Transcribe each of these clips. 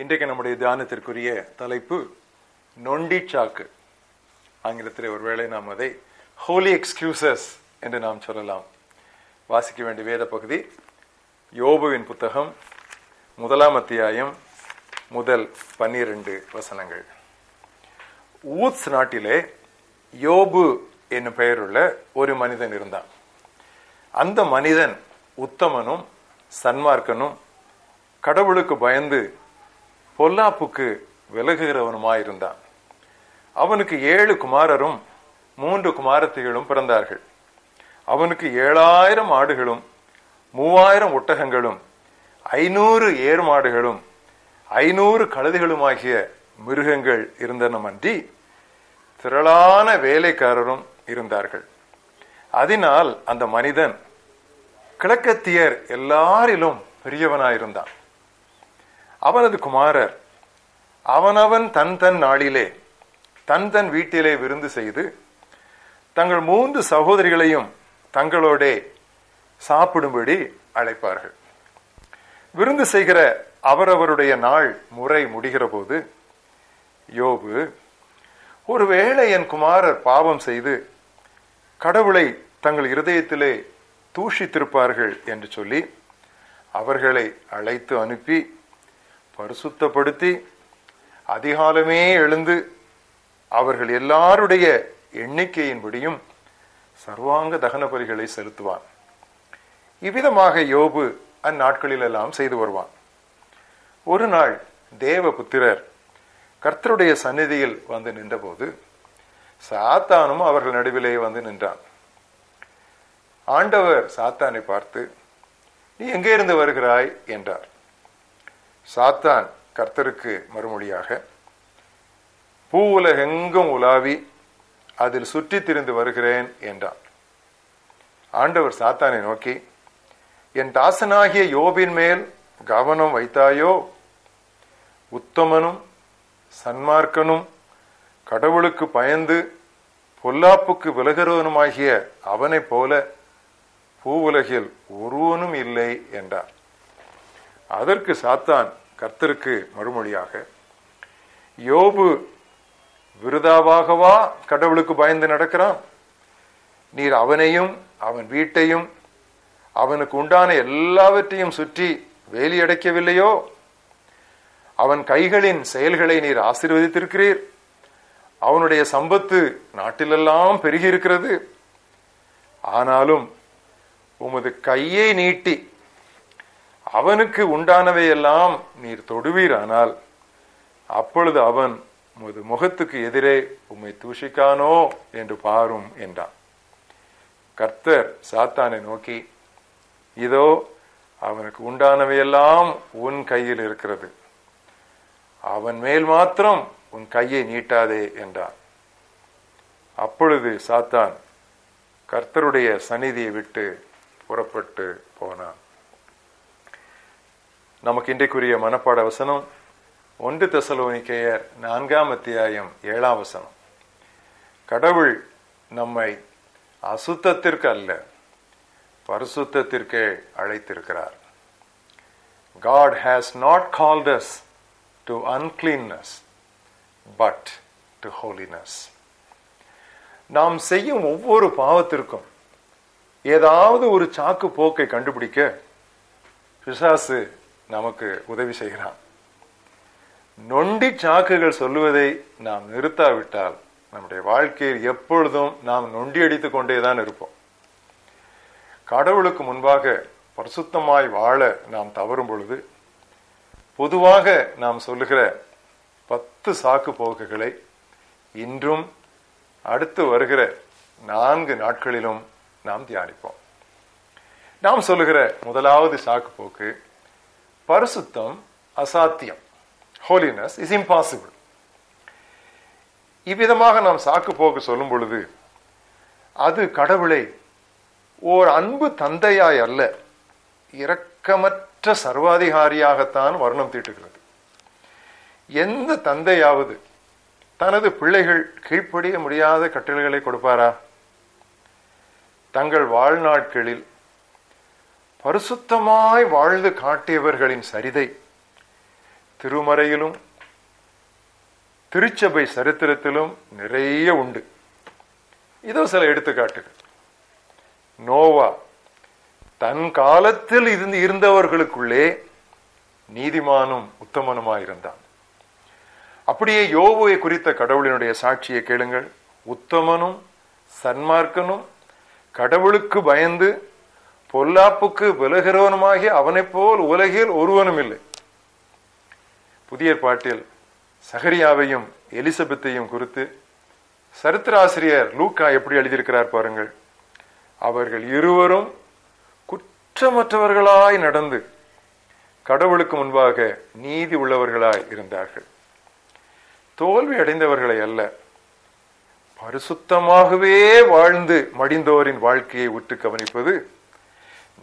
இன்றைக்கு நம்முடைய தியானத்திற்குரிய தலைப்பு நொண்டி சாக்கு ஆங்கிலத்தில் ஒருவேளை நாம் அதை ஹோலி எக்ஸ்கியூசஸ் என்று நாம் சொல்லலாம். வாசிக்க வேண்டிய வேத பகுதி யோபுவின் புத்தகம் முதலாம் அத்தியாயம் முதல் பன்னிரண்டு வசனங்கள். ஊத்ஸ் நாட்டிலே யோபு என்னும் பெயருள்ள ஒரு மனிதன் இருந்தான். அந்த மனிதன் உத்தமனும் சன்மார்க்கனும் கடவுளுக்கு பயந்து பொல்லாப்புக்கு விலகுகிறவனுமாயிருந்தான். அவனுக்கு ஏழு குமாரரும் மூன்று குமாரத்திகளும் பிறந்தார்கள். அவனுக்கு ஏழாயிரம் ஆடுகளும் மூவாயிரம் ஒட்டகங்களும் ஐநூறு ஏர்மாடுகளும் ஐநூறு கழுதிகளுமாகிய மிருகங்கள் இருந்தனமன்றி திரளான வேலைக்காரரும் இருந்தார்கள். அதனால் அந்த மனிதன் கிழக்கத்தியர் எல்லாரிலும் பெரியவனாயிருந்தான். அவனது குமாரர் அவனவன் தன் தன் நாளிலே தன் தன் வீட்டிலே விருந்து செய்து தங்கள் மூன்று சகோதரிகளையும் தங்களோடே சாப்பிடும்படி அழைப்பார்கள். விருந்து செய்கிற அவரவருடைய நாள் முறை முடிகிற போது யோபு ஒருவேளை என் குமாரர் பாவம் செய்து கடவுளை தங்கள் இருதயத்திலே தூஷித்திருப்பார்கள் என்று சொல்லி அவர்களை அழைத்து அனுப்பி பரிசுத்தப்படுத்தி அதிகாலமே எழுந்து அவர்கள் எல்லாருடைய எண்ணிக்கையின்படியும் சர்வாங்க தகன பலிகளை செலுத்துவான். இவ்விதமாக யோபு அந்நாட்களிலெல்லாம் செய்து வருவான். ஒரு நாள் தேவ புத்திரர் கர்த்தருடைய சந்நிதியில் வந்து நின்றபோது சாத்தானும் அவர்கள் நடுவிலே வந்து நின்றான். ஆண்டவர் சாத்தானை பார்த்து நீ எங்கே இருந்து வருகிறாய்? என்றார். சாத்தான் கர்த்தருக்கு மறுமொழியாக பூ உலகெங்கும் உலாவி அதில் சுற்றி திரிந்து வருகிறேன் என்றான். ஆண்டவர் சாத்தானை நோக்கி என் தாசனாகிய யோபின் மேல் கவனம் வைத்தாயோ? உத்தமனும் சன்மார்க்கனும் கடவுளுக்கு பயந்து பொல்லாப்புக்கு விலகிறவனுமாகிய அவனைப் போல பூவுலகில் ஒருவனும் இல்லை என்றார் அதற்கு சாத்தான் கர்த்தருக்கு மறுமொழியாக யோபு விருதாவாகவா கடவுளுக்கு பயந்து நடக்கிறான்? நீர் அவனையும் அவன் வீட்டையும் அவனுக்கு உண்டான எல்லாவற்றையும் சுற்றி வேலியடைக்கவில்லையோ அவன் கைகளின் செயல்களை நீர் ஆசீர்வதித்திருக்கிறீர். அவனுடைய சம்பத்து நாட்டிலெல்லாம் பெருகி இருக்கிறது ஆனாலும் உமது கையை நீட்டி அவனுக்கு உண்டானவையெல்லாம் நீர் தொடுவீரானால் அப்பொழுது அவன் உமது முகத்துக்கு எதிரே உம்மை தூஷிக்கானோ என்று பாரும் என்றான். கர்த்தர் சாத்தானை நோக்கி இதோ அவனுக்கு உண்டானவையெல்லாம் உன் கையில் இருக்கிறது. அவன் மேல் மாத்திரம் உன் கையை நீட்டாதே என்றான். அப்பொழுது சாத்தான் கர்த்தருடைய சந்நிதியை விட்டு புறப்பட்டு போனான். நமக்கு இன்றைக்குரிய மனப்பாட வசனம் ஒன்று தெசலோனிக்கையர் நான்காம் அத்தியாயம் ஏழாம் வசனம் கடவுள் நம்மை அசுத்தத்திற்கு அல்ல பரிசுத்திற்கே அழைத்திருக்கிறார் God has not called us to uncleanness, but to holiness. நாம் செய்யும் ஒவ்வொரு பாவத்திற்கும் ஏதாவது ஒரு சாக்கு போக்கை கண்டுபிடிக்க பிசாசு நமக்கு உதவி செய்கிறான். நொண்டி சாக்குகள் சொல்லுவதை நாம் நிறுத்தாவிட்டால் நம்முடைய வாழ்க்கையில் எப்பொழுதும் நாம் நொண்டி அடித்துக் கொண்டேதான் இருப்போம். கடவுளுக்கு முன்பாக பரிசுத்தமாய் வாழ நாம் தவறும் பொழுது பொதுவாக நாம் சொல்லுகிற பத்து சாக்கு போக்குகளை இன்றும் அடுத்து வருகிற நான்கு நாட்களிலும் நாம் தியானிப்போம். நாம் சொல்லுகிற முதலாவது சாக்கு போக்கு பரிசுத்தம் அசாத்தியம் ஹோலினஸ் இஸ் இம்பாசிபிள் இவ்விதமாக நாம் சாக்கு போக்கு சொல்லும் பொழுது அது கடவுளை ஓர் அன்பு தந்தையாய் அல்ல இரக்கமற்ற சர்வாதிகாரியாகத்தான் வர்ணம் தீட்டுகிறது. எந்த தந்தையாவது தனது பிள்ளைகள் கீழ்ப்படிய முடியாத கட்டளைகளை கொடுப்பாரா? தங்கள் வாழ்நாட்களில் பரிசுத்தமாய் வாழ்ந்து காட்டியவர்களின் சரிதை. திருமறையிலும் திருச்சபை சரித்திரத்திலும் நிறைய உண்டு. இதோ சில எடுத்துக்காட்டுகள். நோவா தன் காலத்தில் இருந்து இருந்தவர்களுக்குள்ளே நீதிமானும் உத்தமனுமாயிருந்தான் அப்படியே யோபுவை குறித்த கடவுளினுடைய சாட்சியை கேளுங்கள். உத்தமனும் சன்மார்க்கனும் கடவுளுக்கு பயந்து பொல்லாப்புக்கு விலகிறவனுமாகி அவனைப் போல் உலகில் ஒருவனும் இல்லை புதிய பாட்டில் சகரியாவையும் எலிசபெத்தையும் குறித்து சரித்திராசிரியர் லூக்கா எப்படி எழுதியிருக்கிறார் பாருங்கள். அவர்கள் இருவரும் குற்றமற்றவர்களாய் நடந்து கடவுளுக்கு முன்பாக நீதி உள்ளவர்களாய் இருந்தார்கள். தோல்வி அடைந்தவர்களை அல்ல பரிசுத்தமாகவே வாழ்ந்து மடிந்தோரின் வாழ்க்கையை உற்று கவனிப்பது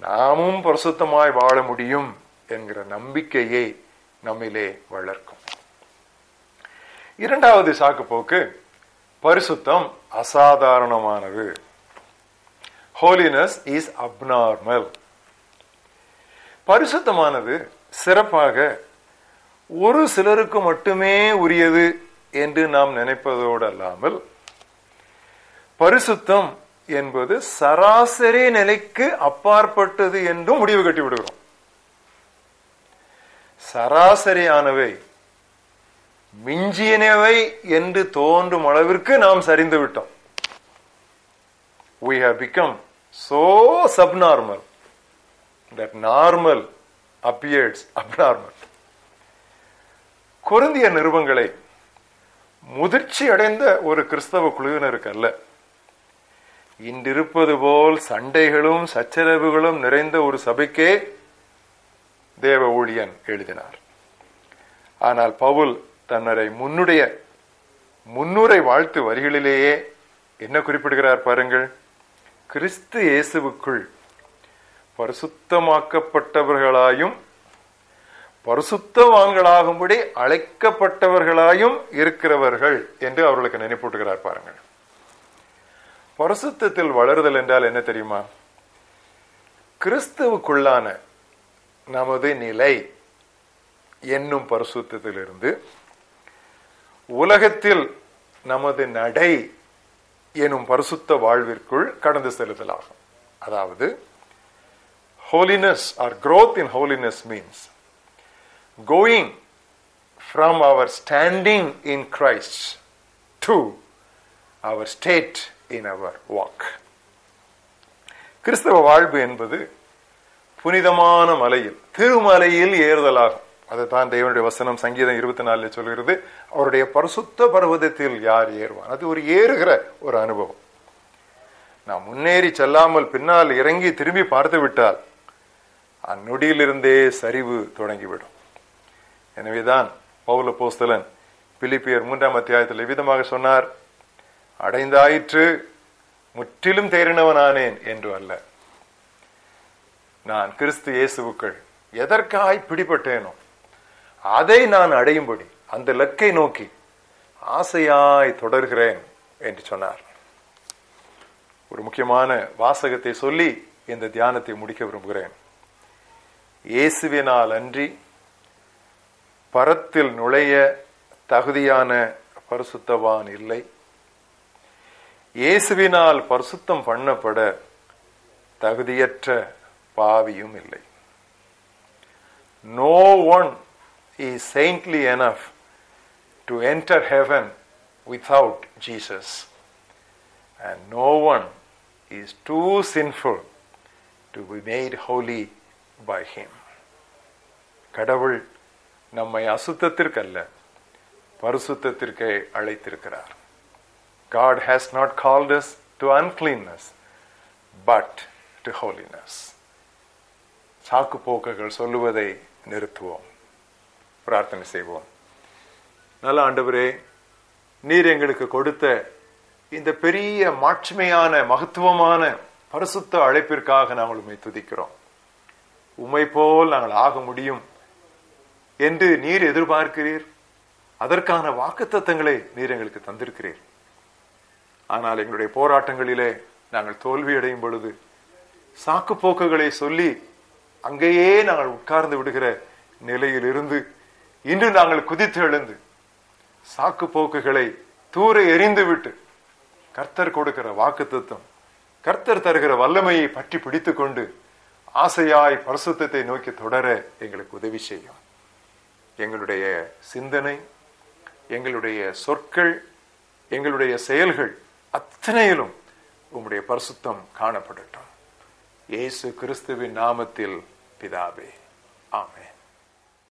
நாமும் பரிசுத்தமாய் வாழ முடியும் என்கிற நம்பிக்கையை நம்மிலே வளர்க்கும். இரண்டாவது சாக்கு போக்கு பரிசுத்தம் அசாதாரணமானது. ஹோலினஸ் இஸ் அப்நார்மல் பரிசுத்தமானது சிறப்பாக ஒரு சிலருக்கு மட்டுமே உரியது என்று நாம் நினைப்பதோடு அல்லாமல் பரிசுத்தம் என்பது சராசரி நிலைக்கு அப்பாற்பட்டது என்றும் முடிவு கட்டி விடுகிறோம். சராசரியானவை மிஞ்சியனவை என்று தோன்றும் அளவிற்கு நாம் சரிந்து விட்டோம். We have become so subnormal that normal appears abnormal. கொருந்திய நிறுவங்களை முதிர்ச்சி அடைந்த ஒரு கிறிஸ்தவ குழுவினருக்கு அல்ல. இன்றிருப்பது போல் சண்டைகளும் சச்சரவுகளும் நிறைந்த ஒரு சபைக்கே தேவ ஊழியன் எழுதினார். ஆனால் பவுல் தன்னரை முன்னுடைய முன்னுரை வாழ்த்து வரிகளிலேயே என்ன குறிப்பிடுகிறார் பாருங்கள்? கிறிஸ்து இயேசுவுக்குள் பரிசுத்தமாக்கப்பட்டவர்களாயும் பரிசுத்தவான்களாகும்படி அழைக்கப்பட்டவர்களாயும் இருக்கிறவர்கள் என்று அவர்களுக்கு நினைப்பூட்டுகிறார் பாருங்கள். பரிசுத்தத்தில் வளருதல் என்றால் என்ன தெரியுமா? கிறிஸ்துவுக்குள்ளான நமது நிலை என்னும் பரிசுத்தத்திலிருந்து உலகத்தில் நமது நடை எனும் பரிசுத்த வாழ்விற்குள் கடந்து செலுத்தலாகும் அதாவது holiness or growth in holiness means going from our standing in Christ to our state in our walk கிறிஸ்தவ வாழ்வு என்பது புனிதமான மலையில் திருமலையில் ஏறுதலாகும். அதுதான் தேவனுடைய வசனம் சங்கீதம் இருபத்தி நாலுல சொல்கிறது அவருடைய பரிசுத்த பர்வதத்தில் யார் ஏறுவான் அது ஒரு ஏறுகிற ஒரு அனுபவம். நாம் முன்னேறி செல்லாமல் பின்னால் இறங்கி திரும்பி பார்த்து விட்டால் அந்நொடியிலிருந்தே சரிவு தொடங்கிவிடும். எனவேதான் பவுல போஸ்தலன் பிலிப்பியர் மூன்றாம் அத்தியாயத்தில் விதமாக சொன்னார்? அடைந்தாயிற்று முற்றிலும் தேறினவனானேன் என்று அல்ல. நான் கிறிஸ்து இயேசுவுக்கள் எதற்காய் பிடிபட்டேனோ அதை நான் அடையும்படி அந்த லக்கை நோக்கி ஆசையாய் தொடர்கிறேன் என்று சொன்னார். ஒரு முக்கியமான வாசகத்தை சொல்லி இந்த தியானத்தை முடிக்க விரும்புகிறேன். இயேசுவினால் அன்றி பரத்தில் நுழைய தகுதியான பரிசுத்தவான் இல்லை. இயேசுவினால் பரிசுத்தம் பண்ணப்பட தகுதியற்ற பாவியும் இல்லை no one is saintly enough to enter heaven without Jesus and no one is too sinful to be made holy by him கடவுள் நம்மை அசுத்தத்திற்கு அல்ல பரிசுத்தத்திற்கே அழைத்திருக்கிறார் God has not called us to uncleanness but to holiness. சாக்கு போக்குகள் சொல்லுவதை நிறுத்துவோம். பிரார்த்தனை செய்வோம். நல்ல ஆண்டவரே நீர் எங்களுக்கு கொடுத்த இந்த பெரிய மாட்சிமையான மகத்துவமான பரிசுத்த அழைப்பிற்காக நாங்கள் உண்மை துதிக்கிறோம். உம்மை போல் நாங்கள் ஆக முடியும் என்று நீர் எதிர்பார்க்கிறீர். அதற்கான வாக்குத்தத்தங்களை நீர் எங்களுக்கு தந்திருக்கிறீர். ஆனால் எங்களுடைய போராட்டங்களிலே நாங்கள் தோல்வி அடையும் பொழுது சாக்கு போக்குகளை சொல்லி அங்கேயே நாங்கள் உட்கார்ந்து விடுகிற நிலையில் இருந்து இன்று நாங்கள் குதித்து எழுந்து சாக்கு போக்குகளை தூர எறிந்துவிட்டு கர்த்தர் கொடுக்கிற வாக்கு கர்த்தர் தருகிற வல்லமையை பற்றி பிடித்து கொண்டு ஆசையாய் பரிசுத்தத்தை நோக்கி தொடர எங்களுக்கு உதவி செய்யும். எங்களுடைய சிந்தனை எங்களுடைய சொற்கள் எங்களுடைய செயல்கள் அத்தனையிலும் உம்முடைய பரிசுத்தம் காணப்படட்டும். இயேசு கிறிஸ்துவின் நாமத்தில் பிதாவே. ஆமே